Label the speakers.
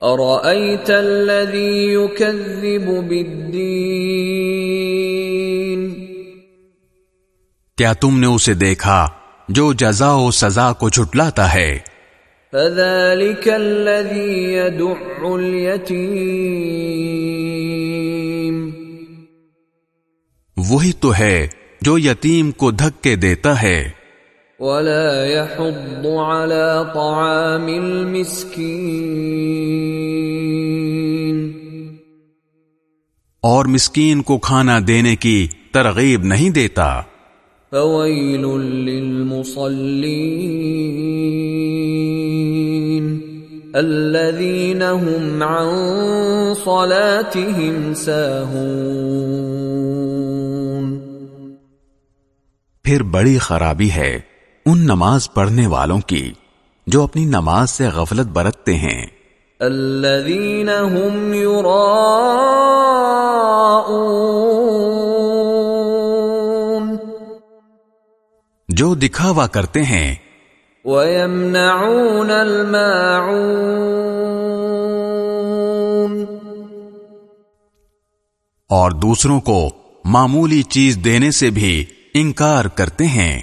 Speaker 1: ارأيت الذي يكذب بالدين؟
Speaker 2: کیا تم نے اسے دیکھا جو جزا و سزا کو چھٹلاتا ہے؟
Speaker 1: فذلك الذي يدع اليتيم۔
Speaker 2: وہی تو ہے جو یتیم کو دھکے دیتا ہے۔
Speaker 1: ولا يحض على طعام المسكين
Speaker 2: اور مسکین کو کھانا دینے کی ترغیب نہیں دیتا۔
Speaker 1: فويل للمصلين الذين هم عن صلاتهم ساهون
Speaker 2: پھر بڑی خرابی ہے۔ ان نماز پڑھنے والوں کی جو اپنی نماز سے غفلت برتتے ہیں۔
Speaker 1: الذين هم يراءون
Speaker 2: جو دکھاوا کرتے ہیں۔
Speaker 1: ويمنعون الماعون۔
Speaker 2: اور دوسروں کو معمولی چیز دینے سے بھی انکار کرتے ہیں۔